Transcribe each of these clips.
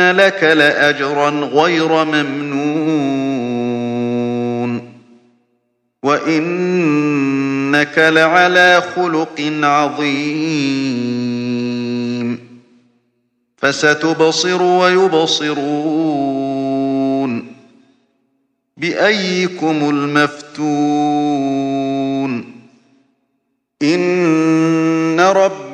لك لأجرا غير ممنون وإنك لعلى خلق عظيم فستبصر ويبصرون بأيكم المفتون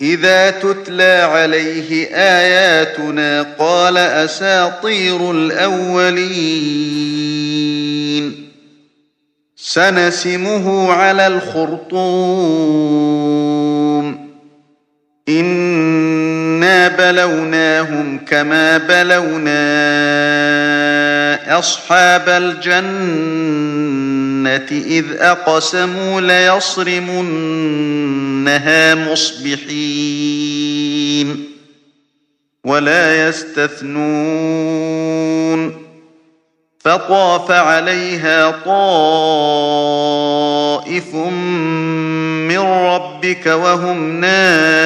إذا تتلى عليه آياتنا قال أساطير الأولين. سنسمه على الخرطوم. إنا بلوناهم كما بلونا أصحاب الجنة إذ أقسموا ليصرمنها مصبحين ولا يستثنون فطاف عليها طائف من ربك وهم نائمون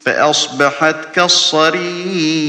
فأصبحت كالصريم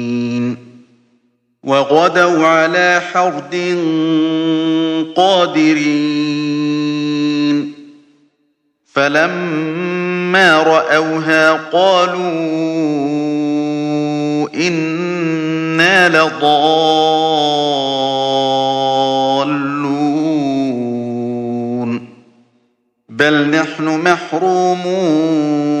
وغدوا على حرد قادرين. فلما رأوها قالوا إنا لضالون. بل نحن محرومون.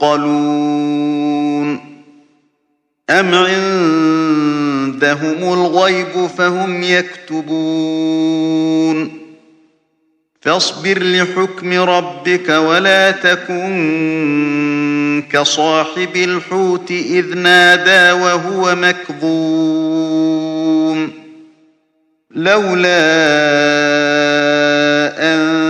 مثقلون أم عندهم الغيب فهم يكتبون فاصبر لحكم ربك ولا تكن كصاحب الحوت إذ نادى وهو مكظوم لولا أن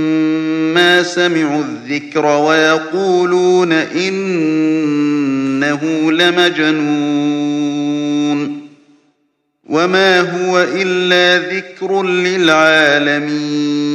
لما سمعوا الذكر ويقولون إنه لمجنون وما هو إلا ذكر للعالمين